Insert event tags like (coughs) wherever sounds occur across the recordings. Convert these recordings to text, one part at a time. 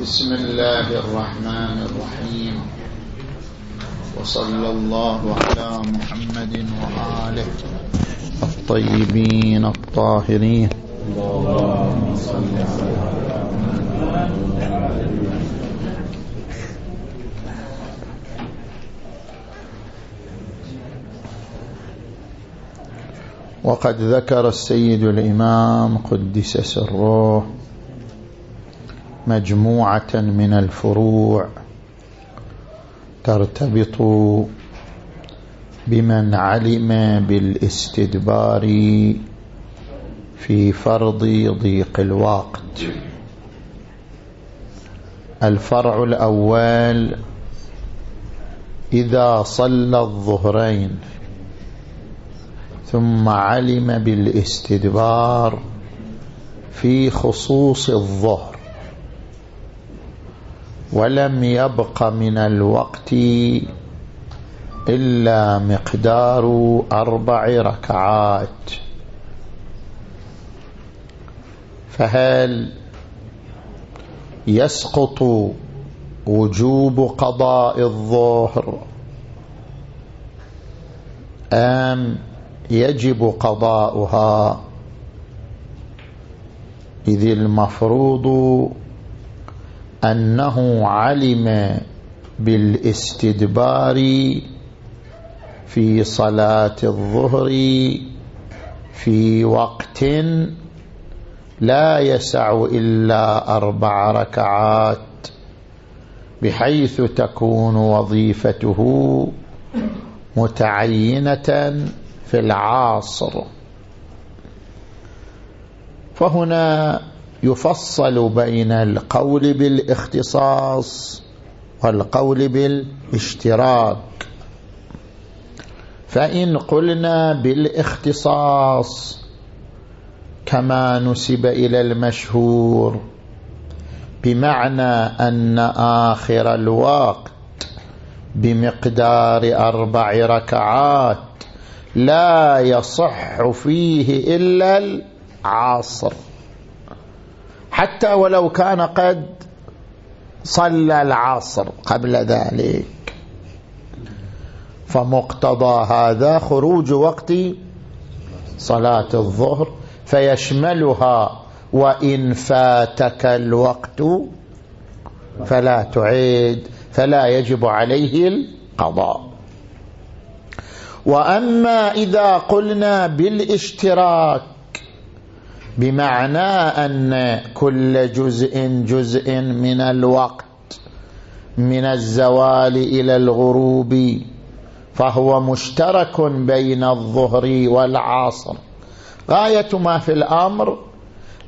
بسم الله الرحمن الرحيم. وصلى الله على محمد وآله الطيبين الطاهرين. اللهم صل وقد ذكر السيد الإمام قدس سره مجموعة من الفروع ترتبط بمن علم بالاستدبار في فرض ضيق الوقت. الفرع الأول إذا صلى الظهرين ثم علم بالاستدبار في خصوص الظهر. ولم يبق من الوقت إلا مقدار أربع ركعات. فهل يسقط وجوب قضاء الظهر أم يجب قضاؤها؟ إذ المفروض أنه علم بالاستدبار في صلاة الظهر في وقت لا يسع إلا أربع ركعات بحيث تكون وظيفته متعينة في العاصر فهنا يفصل بين القول بالاختصاص والقول بالاشتراك. فإن قلنا بالاختصاص كما نسب إلى المشهور بمعنى أن آخر الوقت بمقدار أربع ركعات لا يصح فيه إلا العصر. حتى ولو كان قد صلى العصر قبل ذلك. فمقتضى هذا خروج وقت صلاة الظهر فيشملها وإن فاتك الوقت فلا تعيد فلا يجب عليه القضاء. وأما إذا قلنا بالاشتراك بمعنى أن كل جزء جزء من الوقت من الزوال إلى الغروب فهو مشترك بين الظهر والعصر. غاية ما في الأمر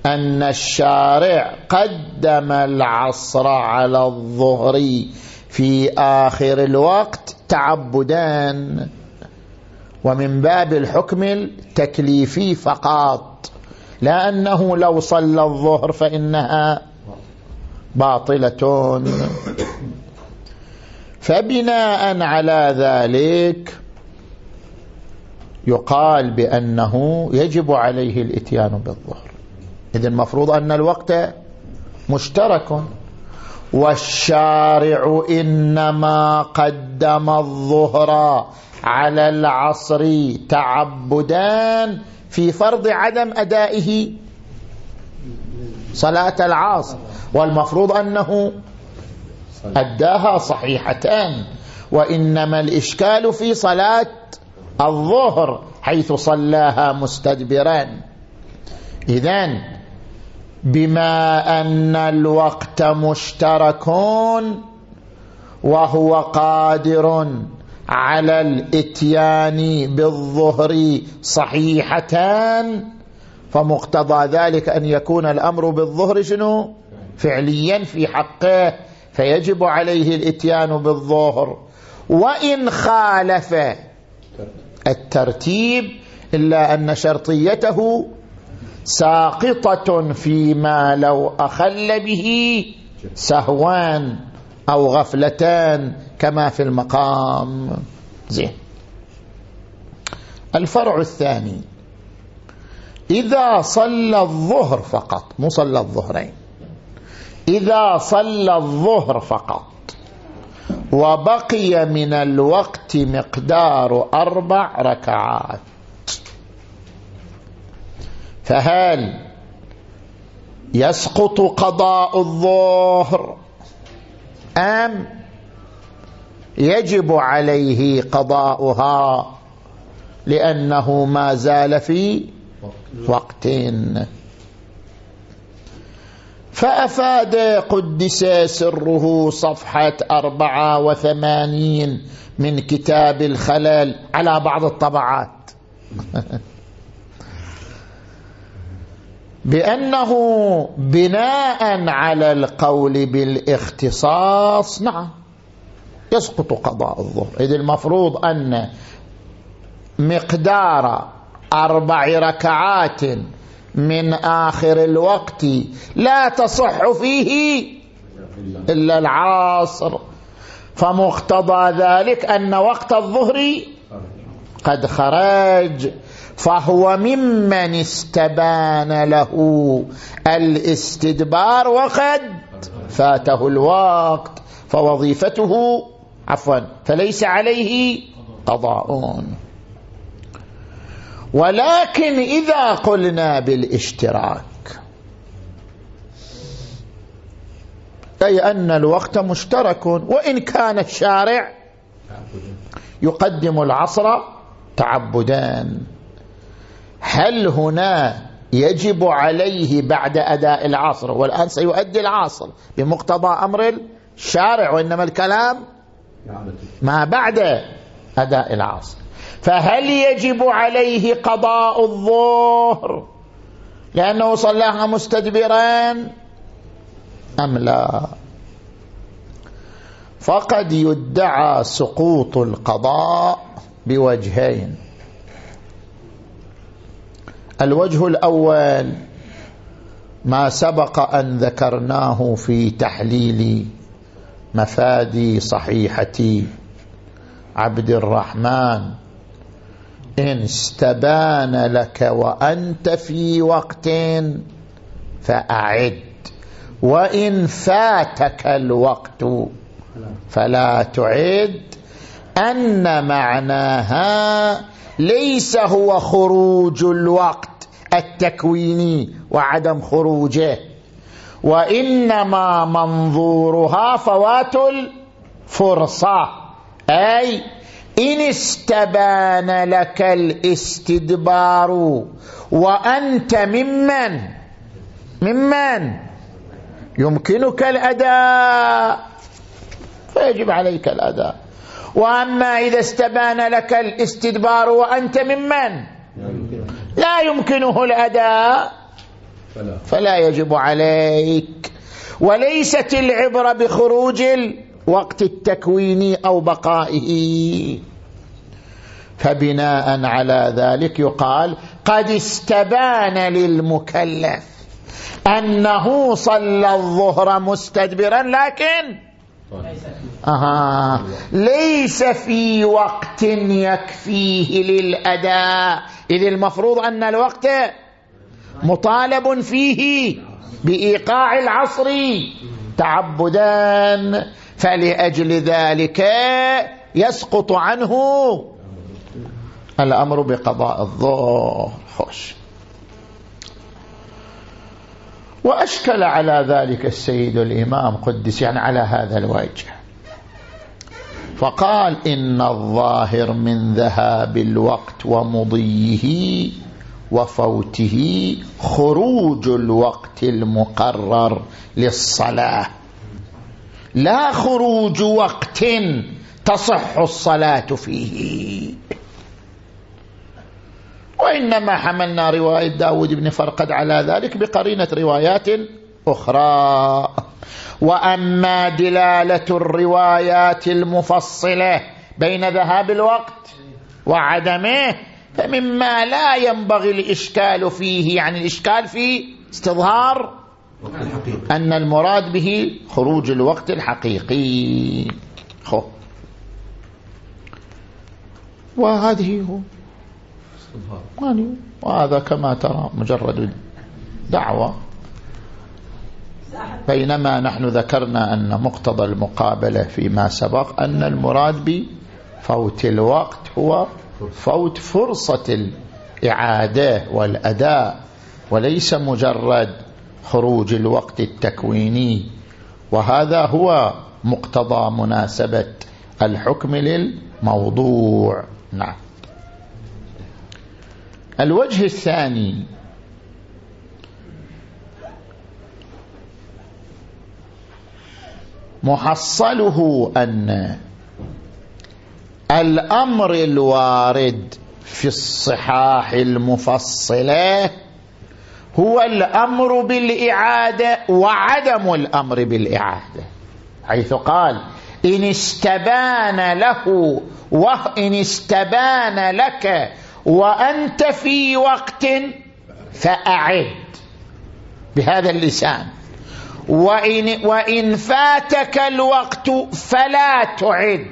أن الشارع قدم العصر على الظهر في آخر الوقت تعبدان ومن باب الحكم التكليفي فقط. لأنه لو صلى الظهر فإنها باطلة. فبناء على ذلك يقال بأنه يجب عليه الإتيان بالظهر. إذن المفروض أن الوقت مشترك. والشارع إنما قدم الظهر على العصر تعبدان في فرض عدم أدائه صلاة العصر والمفروض أنه أداها صحيحتان وإنما الإشكال في صلاة الظهر حيث صلاها مستدبرا إذن بما أن الوقت مشترك وهو قادر على الإتيان بالظهر صحيحتان فمقتضى ذلك أن يكون الأمر بالظهر شنو؟ فعليا في حقه فيجب عليه الإتيان بالظهر. وإن خالف الترتيب إلا أن شرطيته ساقطة فيما لو أخل به سهوان أو غفلتان. كما في المقام. زين. الفرع الثاني. إذا صلى الظهر فقط مو صلى الظهرين. إذا صلى الظهر فقط. وبقي من الوقت مقدار أربع ركعات. فهل يسقط قضاء الظهر؟ أم يجب عليه قضاؤها لأنه ما زال في وقت. فأفاد قدس سره صفحة أربعة وثمانين من كتاب الخلل على بعض الطبعات. (laughs) بأنه بناء على القول بالإختصاص نعم. يسقط قضاء الظهر. إذ المفروض أن مقدار أربع ركعات من آخر الوقت لا تصح فيه إلا العصر. فمقتضى ذلك أن وقت الظهر قد خرج فهو ممن استبان له الاستدبار وقد فاته الوقت فوظيفته عفوا. فليس عليه قضاء ولكن إذا قلنا بالاشتراك أي أن الوقت مشترك وإن كان الشارع يقدم العصر تعبدان. هل هنا يجب عليه بعد أداء العصر؟ والآن سيؤدي العصر بمقتضى أمر الشارع وإنما الكلام ما بعد أداء العصر. فهل يجب عليه قضاء الظهر لأنه صلاها مستدبرا أم لا؟ فقد يدعى سقوط القضاء بوجهين. الوجه الأول ما سبق أن ذكرناه في تحليل مفادي صحيحة عبد الرحمن إن استبان لك وأنت في وقت فأعد وإن فاتك الوقت فلا تعد. أن معناها ليس هو خروج الوقت التكويني وعدم خروجه. وإنما منظورها فوات الفرصة. أي إن استبان لك الاستدبار وأنت ممن؟ ممن؟ يمكنك الأداء. فيجب عليك الأداء. وأما إذا استبان لك الاستدبار وأنت ممن؟ لا يمكنه الأداء. فلا. يجب عليك. وليست العبرة بخروج الوقت التكويني أو بقائه. فبناء على ذلك يقال قد استبان للمكلف أنه صلى الظهر مستدبرا لكن أها ليس في وقت يكفيه للأداء. إذ المفروض أن الوقت مطالب فيه بإيقاع العصر تعبدان فلأجل ذلك يسقط عنه الأمر بقضاء الظهر. خوش. وأشكل على ذلك السيد الإمام قدس يعني على هذا الوجه. فقال إن الظاهر من ذهاب الوقت ومضيه وفوته خروج الوقت المقرر للصلاة. لا خروج وقت تصح الصلاة فيه. وإنما حملنا رواية داود بن فرقد على ذلك بقرينة روايات أخرى. وأما دلالة الروايات المفصلة بين ذهاب الوقت وعدمه فمما لا ينبغي الإشكال فيه يعني الإشكال في استظهار أن المراد به خروج الوقت الحقيقي. خو. وهذه هو. وهذا كما ترى مجرد دعوة. بينما نحن ذكرنا أن مقتضى المقابلة فيما سبق أن المراد بفوت الوقت هو فوت فرصة الإعادة والأداء وليس مجرد خروج الوقت التكويني. وهذا هو مقتضى مناسبة الحكم للموضوع. نعم. الوجه الثاني محصله أن الأمر الوارد في الصحاح المفصلة هو الأمر بالإعادة وعدم الأمر بالإعادة حيث قال إن استبان له وإن استبان لك وأنت في وقت فأعد بهذا اللسان وإن, وإن فاتك الوقت فلا تعد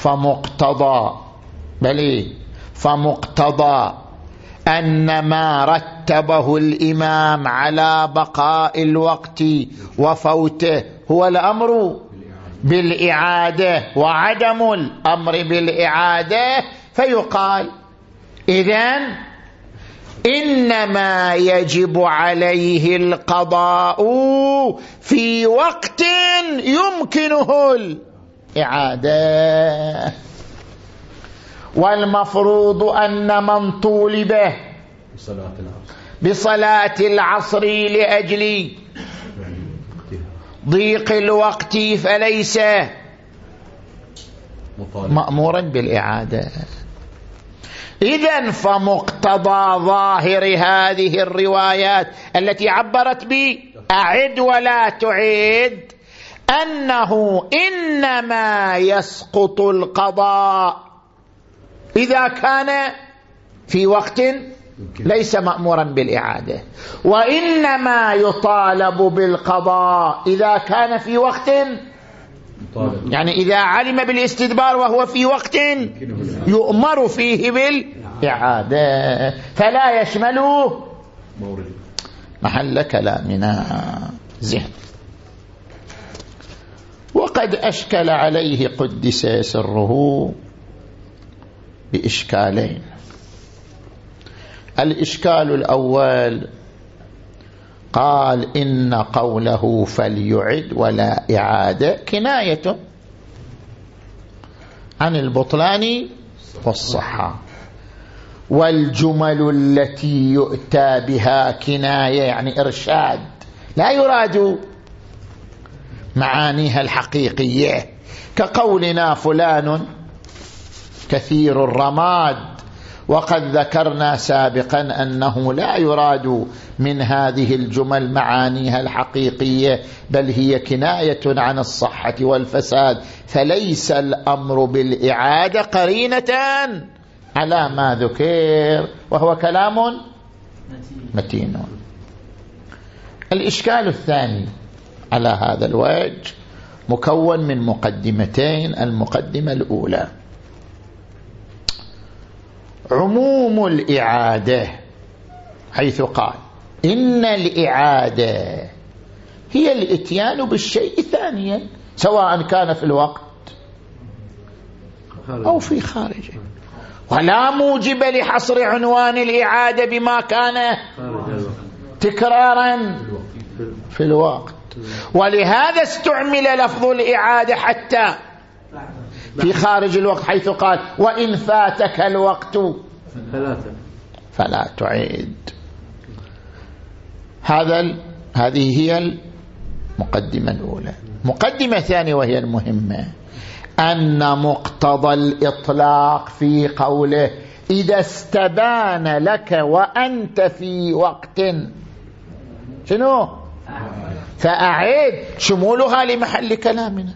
فمقتضى بل فمقتضى أن ما رتبه الإمام على بقاء الوقت وفوته هو الأمر بالإعادة وعدم الأمر بالإعادة فيقال إذن إنما يجب عليه القضاء في وقت يمكنه الإعادة والمفروض أن من طولب بصلاة العصر. لأجل ضيق الوقت فليس مأمورا بالإعادة. إذا فمقتضى ظاهر هذه الروايات التي عبرت بأعد ولا تعد. أنه إنما يسقط القضاء إذا كان في وقت ليس مأمورا بالإعادة. وإنما يطالب بالقضاء إذا كان في وقت يعني إذا علم بالاستدبار وهو في وقت يؤمر فيه بالإعادة. فلا يشمل محل كلامنا. ذهن وقد أشكل عليه قدس سره بإشكالين. الإشكال الأول قال إن قوله فليعد ولا إعادة كناية عن البطلان والصحة. والجمل التي يؤتى بها كناية يعني إرشاد. لا يراد معانيها الحقيقية. كقولنا فلان كثير الرماد وقد ذكرنا سابقا أنه لا يراد من هذه الجمل معانيها الحقيقية بل هي كناية عن الصحة والفساد. فليس الأمر بالإعادة قرينة على ما ذكر وهو كلام متين. الإشكال الثاني على هذا الوجه مكون من مقدمتين المقدمة الأولى. عموم الإعادة حيث قال إن الإعادة هي الإتيان بالشيء ثانيا سواء كان في الوقت أو في خارجه ولا موجب لحصر عنوان الإعادة بما كان تكرارا في الوقت. ولهذا استعمل لفظ الإعادة حتى في خارج الوقت حيث قال وإن فاتك الوقت فلا تعيد. هذا هذه هي المقدمة الأولى. مقدمة ثانية وهي المهمة. أن مقتضى الإطلاق في قوله إذا استبان لك وأنت في وقت. شنو؟ فأعيد شمولها لمحل كلامنا.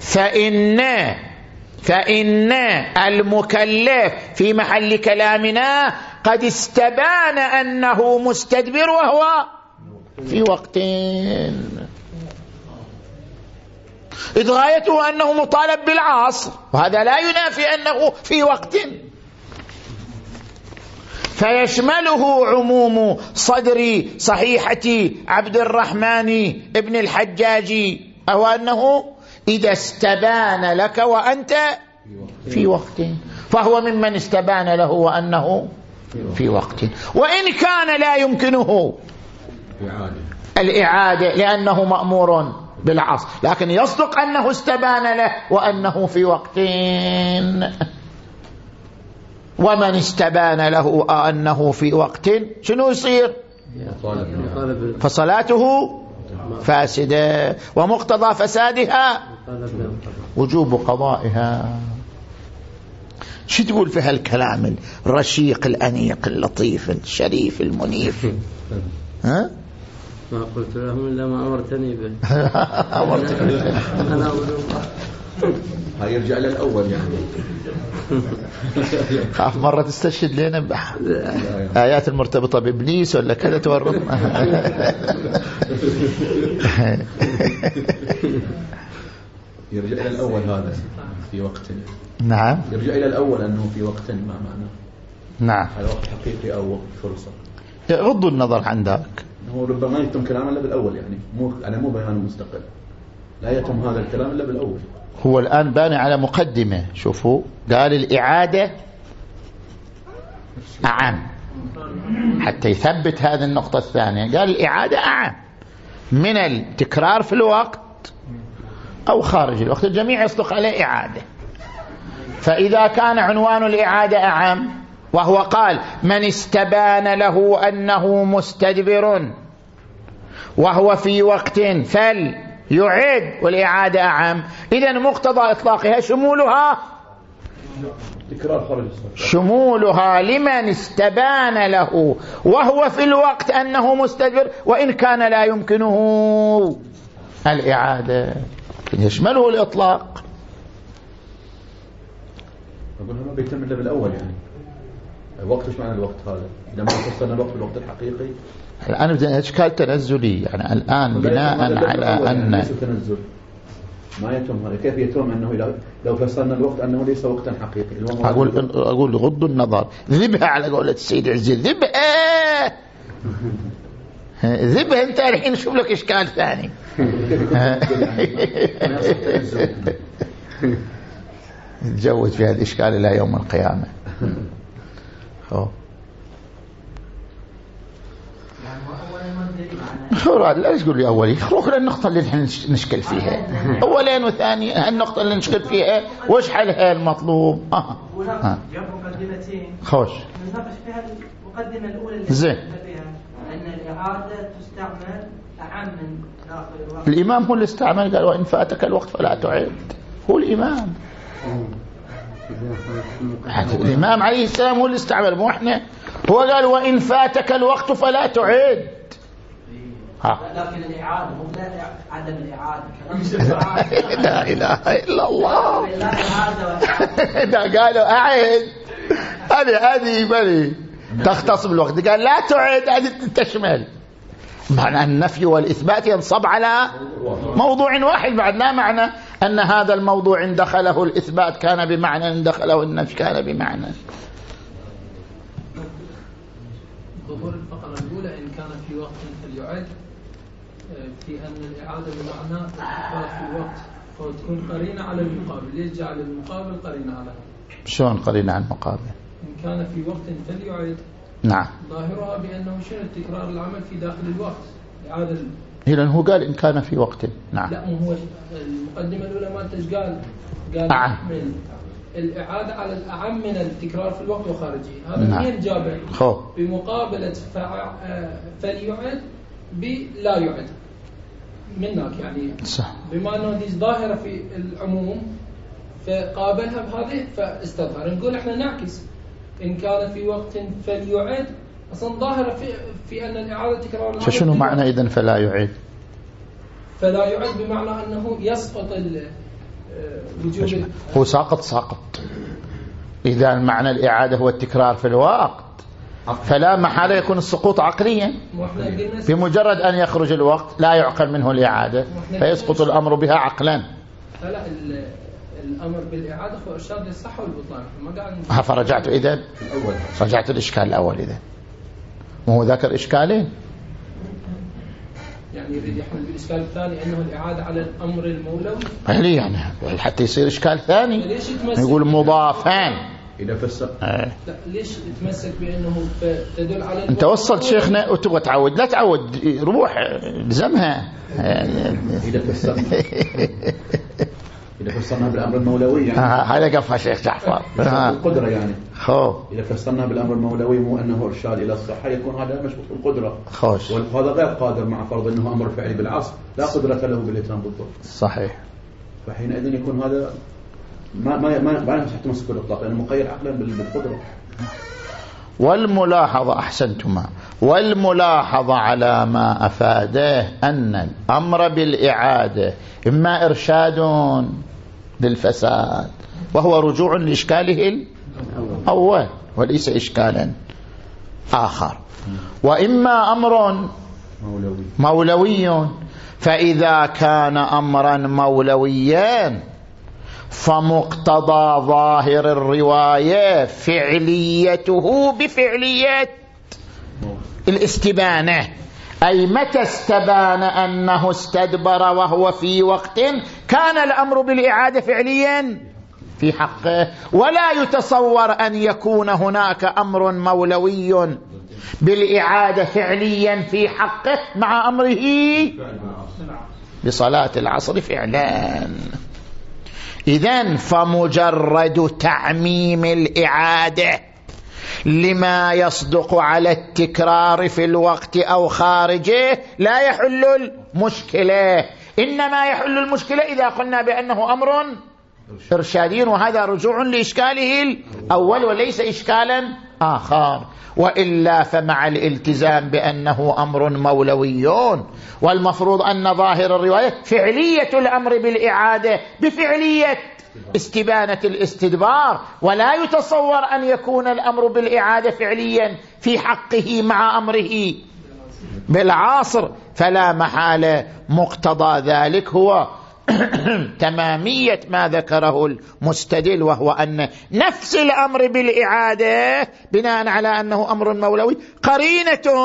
فإن فإن المكلف في محل كلامنا قد استبان أنه مستدبر وهو في وقت. إذ غايته أنه مطالب بالعصر وهذا لا ينافي أنه في وقت. فيشمله عموم صدر صحيحة عبد الرحمن ابن الحجاج أو أنه إذا استبان لك وأنت في وقت فهو ممن استبان له وأنه في وقت. وإن كان لا يمكنه الإعادة لأنه مأمور بالعصر لكن يصدق أنه استبان له وأنه في وقت. ومن استبان له أنه في وقت شنو يصير؟ فصلاته فاسدة ومقتضى فسادها وجوب قضائها. شو تقول في هالكلام الرشيق الأنيق اللطيف الشريف المنيف؟ (laughs) ها؟ ما قلت لهم إلا ما أمرتني به. (laughs) أمرتني أنا هاي يرجع للأول يعني. خاف مرة تستشهد لنا آيات المرتبطة بإبليس ولا كذا تورطنا يرجع إلى الأول هذا في وقت. نعم. يرجع إلى الأول أنه في وقت ما معناه نعم. هذا وقت حقيقي أو وقت فرصة. غض النظر عن ذاك هو ربما يتم كلام إلا بالأول يعني. مو أنا مو بيان مستقل. لا يتم هذا الكلام إلا بالأول. هو الآن باني على مقدمة شوفوا. قال الإعادة أعم. حتى يثبت هذه النقطة الثانية. قال الإعادة أعم. من التكرار في الوقت أو خارج الوقت. الجميع يصدق عليه إعادة. فإذا كان عنوان الإعادة أعم وهو قال من استبان له أنه مستدبر وهو في وقت فل يعيد والإعادة أعم. إذا مقتضى إطلاقها شمولها شمولها لمن استبان له وهو في الوقت أنه مستدبر وإن كان لا يمكنه الإعادة. يشمله الإطلاق. أقول ما بيتم إلا بالأول يعني. الوقت إيش معنى الوقت هذا؟ إذا ما فصلنا الوقت بالوقت الحقيقي الآن إشكال تنزلي. يعني الآن بناء على أن تنزل؟ ما يتم هذا. كيف يتم أنه لو فصلنا الوقت أنه ليس وقتا حقيقي أقول أقول غض النظر. ذبها على قولة السيد عزيز. ذبها (laughs) ذبها أنت الحين. شوف لك إشكال ثاني. (laughs) (laughs) تجوز في هذا الإشكال إلى يوم القيامة. شو لا تقول لي أولي؟ خلوك للنقطة اللي نحن نشكل فيها. (laughs) أولين وثاني النقطة اللي نشكل فيها وش حلها المطلوب؟ آه. آه. خوش. نناقش فيها المقدمة الأولى اللي زين. أن الإعادة تستعمل أعم من داخل الوقت. الإمام هو اللي استعمل قال وإن فاتك الوقت فلا تعد. هو الإمام. (laughs) الإمام عليه السلام هو اللي استعمل مو إحنا. هو قال وإن فاتك الوقت فلا تعد. لكن الإعادة مو عدم الإعادة. (laughs) لا إله إلا الله. إذا قالوا أعد هذه هذه بني. تختص بالوقت. قال لا تعد هذه تشمل. معنى النفي والإثبات ينصب على موضوع واحد. بعد لا معنى أن هذا الموضوع إن دخله الإثبات كان بمعنى إن دخله النفي كان بمعنى. ظهور الفقرة الأولى إن كان في وقت فليعد في أن الإعادة بمعنى التكرار في الوقت. فتكون قرينة على المقابل. ليش جعل المقابل قرينة على شلون قرينة على المقابل؟ إن كان في وقت فليعد نعم. ظاهرها بأنه شنو؟ تكرار العمل في داخل الوقت. إعادة إذا هو قال إن كان في وقت. نعم. لا مو هو. المقدمة الأولى ما أنت قال. قال أعم من الإعادة على الأعم من التكرار في الوقت وخارجه. هذا نعم. مين جابع بمقابلة فليعد بلا يعد. منك يعني. صح. بما أنه دي ظاهرة في العموم فقابلها بهذه فاستظهر. نقول إحنا نعكس. إن كان في وقت فليعد أصلا ظاهرة في, في أن الإعادة تكرار فشنو معنى إذن فلا يعيد؟ فلا يعد بمعنى أنه يسقط وجوب هو ساقط ساقط. إذا معنى الإعادة هو التكرار في الوقت فلا محالة يكون السقوط عقليا. بمجرد أن يخرج الوقت لا يعقل منه الإعادة فيسقط الأمر بها عقلا. فلا الأمر بالإعادة هو إرشاد للصحة والبطلان. ما فرجعت اذا رجعت الإشكال الأول اذا وهو ذكر اشكالين يعني يريد يحمل بالاشكال الثاني أنه الإعادة على الأمر المولوي. يعني؟ يعني حتى يصير إشكال ثاني؟ يقول مضافان اذا فسر لا ليش يتمسك بأنه تدل على أنت وصلت شيخنا وتبغى تعود. لا تعود روح الزمها اذا فسر إذا فسرناها بالأمر المولوي يعني. آه هذا قفها شيخ جعفر. آه. القدرة يعني. خو إذا فسرناها بالأمر المولوي مو أنه إرشاد إلى الصحة يكون هذا مشبوط بالقدرة خوش وهذا غير قادر مع فرض أنه أمر فعلي بالعصر. لا قدرة له بالإتمام بالضبط. صحيح. فحينئذ يكون هذا ما ما ما ما تمسك الإطلاق لأنه مقيد عقلا بالقدرة. والملاحظة أحسنتما والملاحظة على ما أفاده أن الأمر بالإعادة إما إرشاد للفساد وهو رجوع لإشكاله الأول وليس إشكالا آخر. وإما أمر مولوي فإذا كان أمرا مولويا فمقتضى ظاهر الرواية فعليته بفعلية الاستبانة. أي متى استبان أنه استدبر وهو في وقت كان الأمر بالإعادة فعليا؟ في حقه. ولا يتصور أن يكون هناك أمر مولوي بالإعادة فعليا في حقه مع أمره؟ بصلاة العصر فعلا. إذا فمجرد تعميم الإعادة لما يصدق على التكرار في الوقت أو خارجه لا يحل المشكلة. إنما يحل المشكلة إذا قلنا بأنه أمر إرشادي وهذا رجوع لإشكاله الأول وليس إشكالا آخر. وإلا فمع الالتزام بأنه أمر مولوي والمفروض أن ظاهر الرواية فعلية الأمر بالإعادة بفعلية استبانة الاستدبار. ولا يتصور أن يكون الأمر بالإعادة فعليا في حقه مع أمره بالعاصر. فلا محالة مقتضى ذلك هو (coughs) تمامية ما ذكره المستدل وهو أن نفس الأمر بالإعادة بناء على أنه أمر مولوي قرينة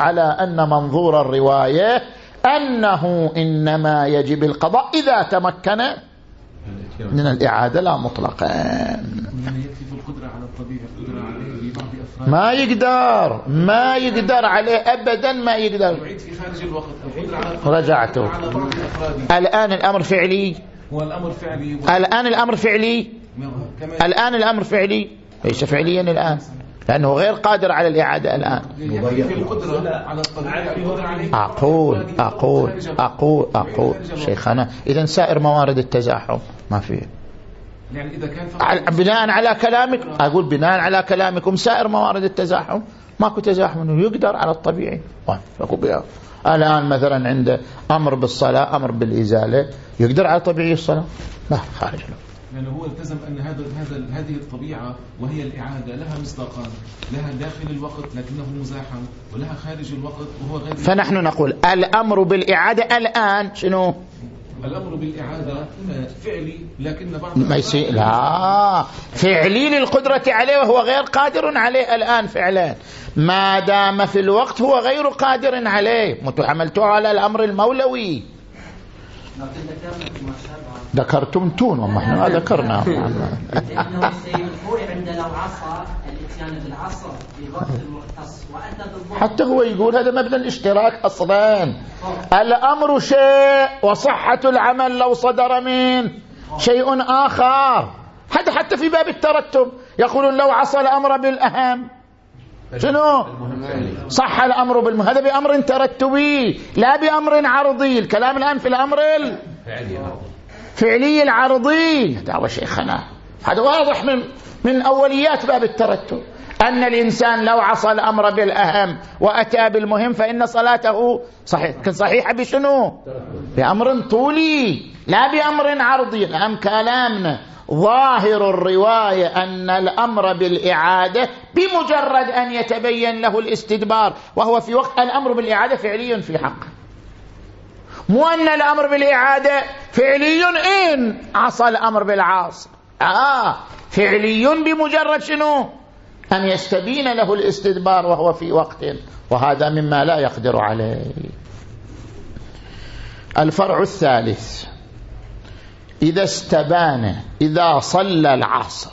على أن منظور الرواية أنه إنما يجب القضاء إذا تمكن من الإعادة لا مطلقا. ما يقدر ما يقدر عليه أبدا ما يقدر. رجعته. الآن الأمر فعلي. الآن الأمر فعلي. الآن الأمر فعلي. ليس فعليا الآن لأنه غير قادر على الإعادة الآن. أقول أقول أقول أقول. شيخنا إذا سائر موارد التزاحم. ما فيه يعني إذا كان بناء على كلامك أقول بناء على كلامكم سائر موارد التزاحم ماكو تزاحم إنه يقدر على الطبيعي. الآن مثلا عند أمر بالصلاة أمر بالإزالة يقدر على طبيعي الصلاة؟ لا خارج له. لأنه هو التزم أن هذا هذا هذه الطبيعة وهي الإعادة لها مصداقان لها داخل الوقت لكنه مزاحم ولها خارج الوقت وهو غير فنحن نقول الأمر بالإعادة الآن شنو؟ الأمر بالإعادة فعلي لكن بعض ما يصير. لا. فعلي للقدرة عليه وهو غير قادر عليه الآن فعلا. ما دام في الوقت هو غير قادر عليه. متحملته على الأمر المولوي. ذكرتم تون وما إحنا ما ذكرنا. الخوي عنده لو عصى الاتيان بالعصر في الوقت المختص واتى بالظهر حتى هو يقول هذا مبنى الاشتراك أصلا. الأمر شيء وصحة العمل لو صدر من شيء آخر. هذا حتى في باب الترتب. يقولون لو عصى الأمر بالأهم. شنو؟ صح الأمر بالمهم. هذا بأمر ترتبي لا بأمر عرضي. الكلام الآن في الأمر الفعلي العرضي. هذا شيخنا. هذا واضح من من أوليات باب الترتب. أن الإنسان لو عصى الأمر بالأهم وأتى بالمهم فإن صلاته صحيح. صحيحة بشنو؟ بأمر طولي لا بأمر عرضي. نعم كلامنا. ظاهر الرواية أن الأمر بالإعادة بمجرد أن يتبين له الاستدبار وهو في وقت الأمر بالإعادة فعلي في حقه مو أن الأمر بالإعادة فعلي إن عصى الأمر بالعاص آه فعلي بمجرد شنو؟ أن يستبين له الاستدبار وهو في وقت وهذا مما لا يقدر عليه. الفرع الثالث إذا استبان إذا صلى العصر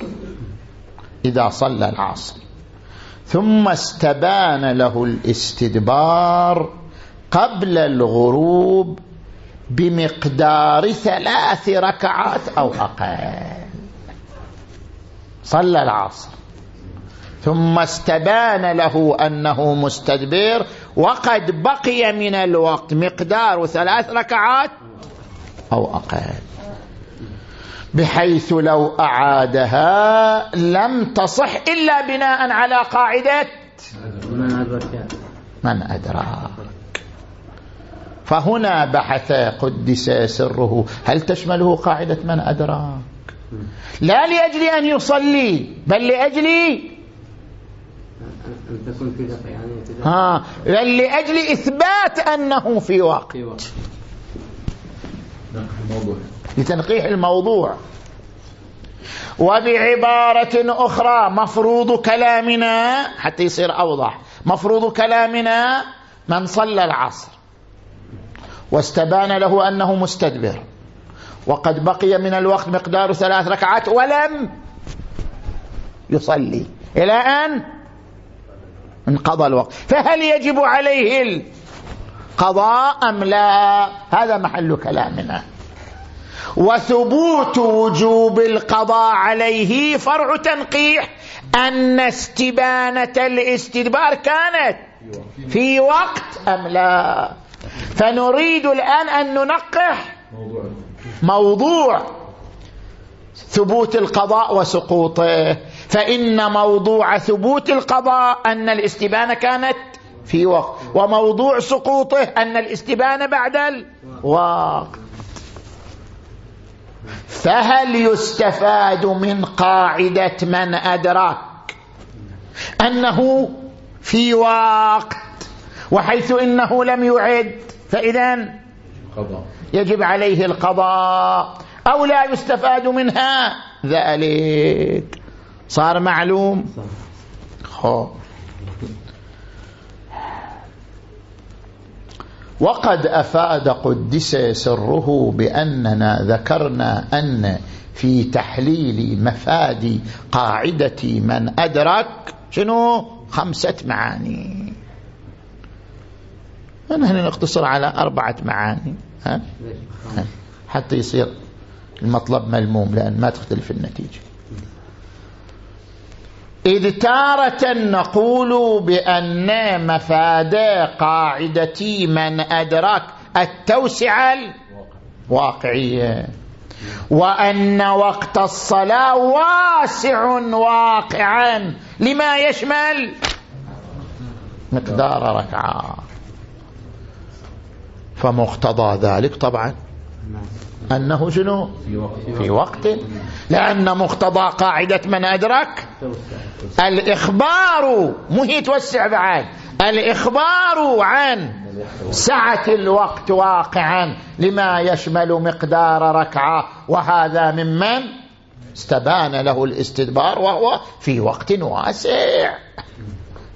إذا صلى العصر ثم استبان له الاستدبار قبل الغروب بمقدار ثلاث ركعات أو أقل. صلى العصر. ثم استبان له أنه مستدبر وقد بقي من الوقت مقدار ثلاث ركعات أو أقل. بحيث لو أعادها لم تصح إلا بناء على قاعدة من أدراك. فهنا بحث قدس سره هل تشمله قاعدة من أدراك؟ لا لأجل أن يصلي بل لأجل أن تكون في يعني ها بل لأجل إثبات أنه في وقت لتنقيح الموضوع. وبعبارة أخرى مفروض كلامنا حتى يصير أوضح مفروض كلامنا من صلى العصر واستبان له أنه مستدبر. وقد بقي من الوقت مقدار ثلاث ركعات ولم يصلي. إلى أن انقضى الوقت. فهل يجب عليه القضاء أم لا؟ هذا محل كلامنا. وثبوت وجوب القضاء عليه فرع تنقيح أن استبانة الاستدبار كانت في وقت أم لا؟ فنريد الآن أن ننقح موضوع ثبوت القضاء وسقوطه. فإن موضوع ثبوت القضاء أن الاستبانة كانت في وقت وموضوع سقوطه أن الاستبانة بعد الوقت. فهل يستفاد من قاعدة من أدرك أنه في وقت وحيث إنه لم يعد؟ فإذا قضاء. يجب عليه القضاء أو لا يستفاد منها. ذلك. صار معلوم؟ خو. وقد أفاد قدس سره بأننا ذكرنا أن في تحليل مفاد قاعدة من أدرك شنو؟ خمسة معاني. نحن نقتصر على أربعة معاني. ها؟ ها؟ حتى يصير المطلب ملموم لأن ما تختلف النتيجة إذ تارة نقول بأن مفاد قاعدة من أدرك التوسعة الواقعية وأن وقت الصلاة واسع واقعا لما يشمل مقدار ركعة فمقتضى ذلك طبعا. أنه شنو؟ في وقت. لأن مقتضى قاعدة من أدرك الإخبار. مو هي توسع بعد. الإخبار عن سعة الوقت واقعا لما يشمل مقدار ركعة. وهذا ممن استبان له الاستدبار وهو في وقت واسع.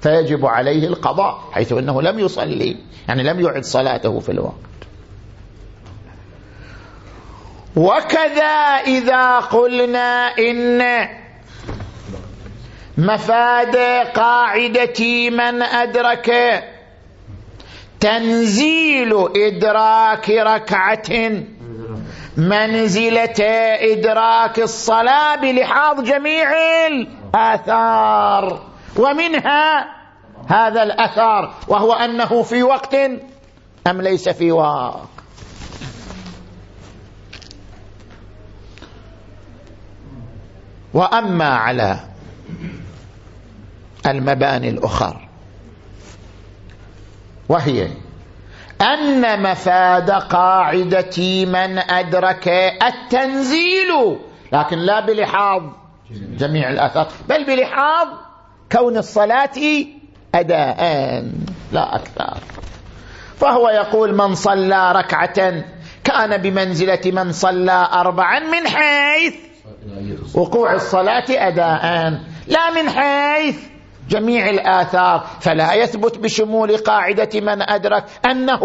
فيجب عليه القضاء حيث أنه لم يصلي يعني لم يعد صلاته في الوقت. وكذا إذا قلنا إن مفاد قاعدة من أدرك تنزيل إدراك ركعة منزلة إدراك الصلاة بلحاظ جميع الآثار. ومنها هذا الأثار وهو أنه في وقت أم ليس في وقت. وأما على المباني الأخر وهي أن مفاد قاعدة من أدرك التنزيل لكن لا بلحاظ جميع الآثار بل بلحاظ كون الصلاة أداء. لا أكثر. فهو يقول من صلى ركعة كان بمنزلة من صلى أربعا من حيث وقوع الصلاة أداء. لا من حيث جميع الآثار. فلا يثبت بشمول قاعدة من أدرك أنه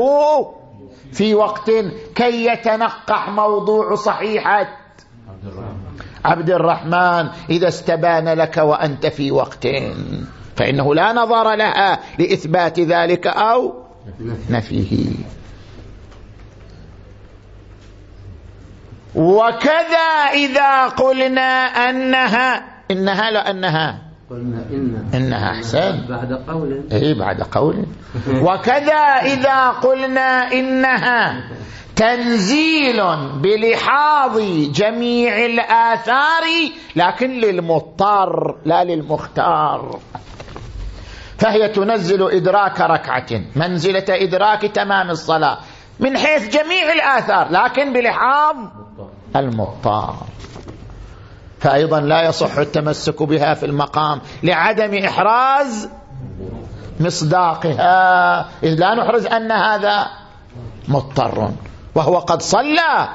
في وقت كي يتنقح موضوع صحيحة. عبد الرحمن إذا استبان لك وأنت في وقت. فإنه لا نظر لها لإثبات ذلك أو نفيه. وكذا إذا قلنا أنها إنها لأنها قلنا إن إنها أحسن. بعد قول. إيه بعد قول. وكذا إذا قلنا إنها. تنزيل بلحاظ جميع الآثار لكن للمضطر لا للمختار. فهي تنزل إدراك ركعة منزلة إدراك تمام الصلاة من حيث جميع الآثار لكن بلحاظ المضطر. فأيضا لا يصح التمسك بها في المقام لعدم إحراز مصداقها. إذ لا نحرز أن هذا مضطر. وهو قد صلى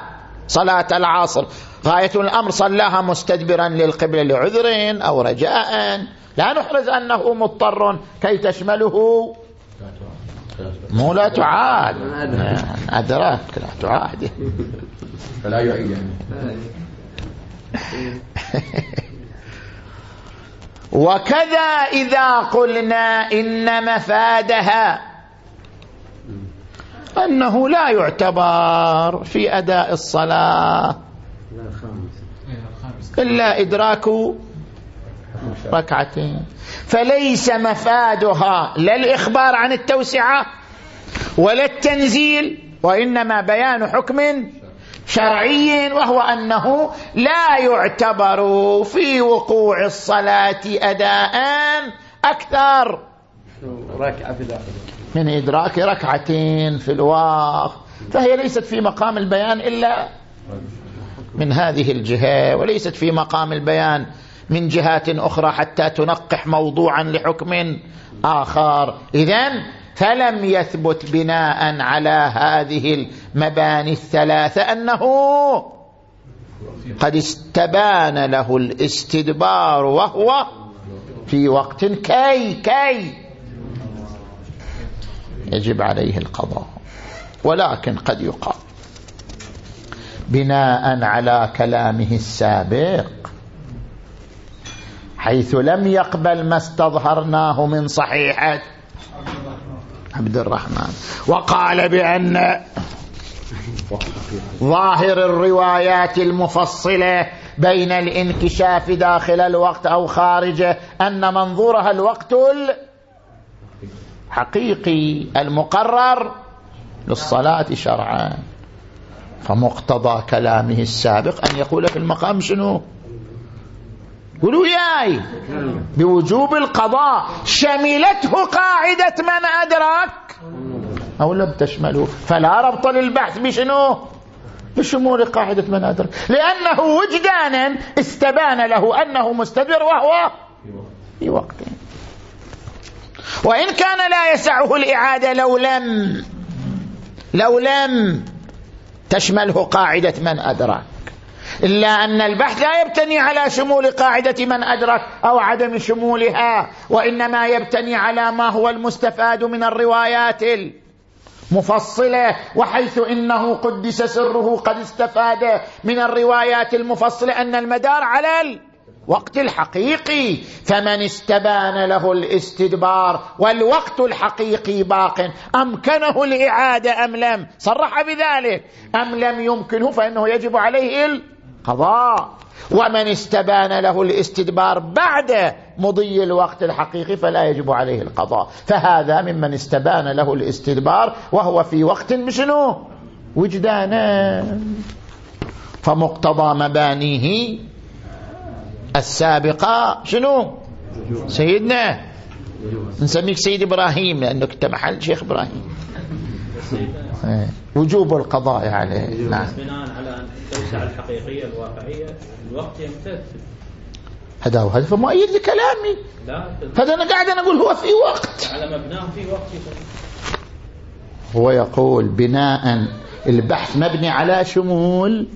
صلاة العصر. غاية الأمر صلاها مستدبرا للقبلة لعذر أو رجاء. لا نحرز أنه مضطر كي تشمله. مو لا تعاد. أدراك لا تعاد. فلا يعيد. وكذا إذا قلنا إن مفادها أنه لا يعتبر في أداء الصلاة. إلا إدراك ركعتين. فليس مفادها لا الإخبار عن التوسعة ولا التنزيل وإنما بيان حكم شرعي وهو أنه لا يعتبر في وقوع الصلاة أداء أكثر. ركعة في داخل. من إدراك ركعتين في الوقت. فهي ليست في مقام البيان إلا من هذه الجهة وليست في مقام البيان من جهات أخرى حتى تنقح موضوعا لحكم آخر. إذن فلم يثبت بناء على هذه المباني الثلاثة أنه قد استبان له الاستدبار وهو في وقت كي كي. يجب عليه القضاء. ولكن قد يقال بناء على كلامه السابق حيث لم يقبل ما استظهرناه من صحيحة عبد الرحمن. وقال بأن ظاهر الروايات المفصلة بين الانكشاف داخل الوقت أو خارجه أن منظورها الوقت الحقيقي المقرر للصلاة شرعا. فمقتضى كلامه السابق أن يقول في المقام شنو؟ قولوا ياي بوجوب القضاء. شملته قاعدة من أدرك أو لم تشمله. فلا ربط للبحث بشنو؟ بشمول قاعدة من أدرك لأنه وجدانا استبان له أنه مستدر وهو في وقت. وإن كان لا يسعه الإعادة لو لم لو لم تشمله قاعدة من أدرك إلا أن البحث لا يبتني على شمول قاعدة من أدرك أو عدم شمولها وإنما يبتني على ما هو المستفاد من الروايات المفصلة وحيث إنه قدس سره قد استفاد من الروايات المفصلة أن المدار على الوقت الحقيقي فمن استبان له الاستدبار والوقت الحقيقي باق. أمكنه الإعادة أم لم؟ صرح بذلك. أم لم يمكنه فإنه يجب عليه قضاء ومن استبان له الاستدبار بعد مضي الوقت الحقيقي فلا يجب عليه القضاء. فهذا ممن استبان له الاستدبار وهو في وقت مشنو؟ وجدانا. فمقتضى مبانيه السابقة شنو؟ سيدنا. نسميك سيد إبراهيم لأنك أنت محل شيخ إبراهيم. وجوب القضاء عليه. نعم. بناء على التوسعة الحقيقية الواقعية الوقت يمتد. هذا هو هذا مؤيد لكلامي. لا هذا أنا قاعد أنا أقول هو في وقت. على مبناه في وقت. هو يقول بناء البحث مبني على شمول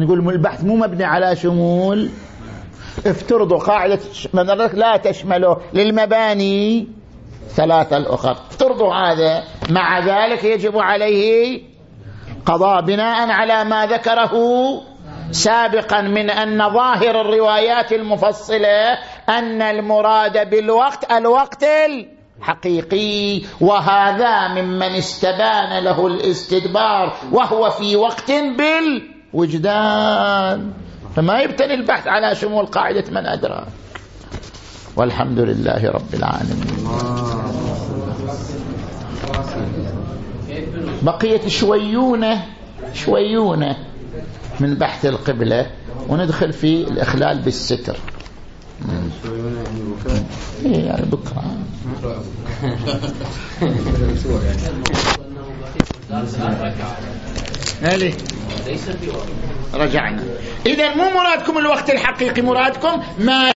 نقول البحث مو مبني على شمول. افترضوا قاعدة لا تشمله للمباني ثلاثة الأخر. افترضوا هذا. مع ذلك يجب عليه قضاء بناء على ما ذكره سابقا من أن ظاهر الروايات المفصلة أن المراد بالوقت الوقت الحقيقي وهذا ممن استبان له الاستدبار وهو في وقت بالوجدان فما يبتني البحث على شمول قاعدة من أدراك والحمد لله رب العالمين. بقية شويونة شويونة من بحث القبلة وندخل في الإخلال بالستر. إيه يعني بكرة. (laughs) هالي رجعنا. إذا مو مرادكم الوقت الحقيقي مرادكم ما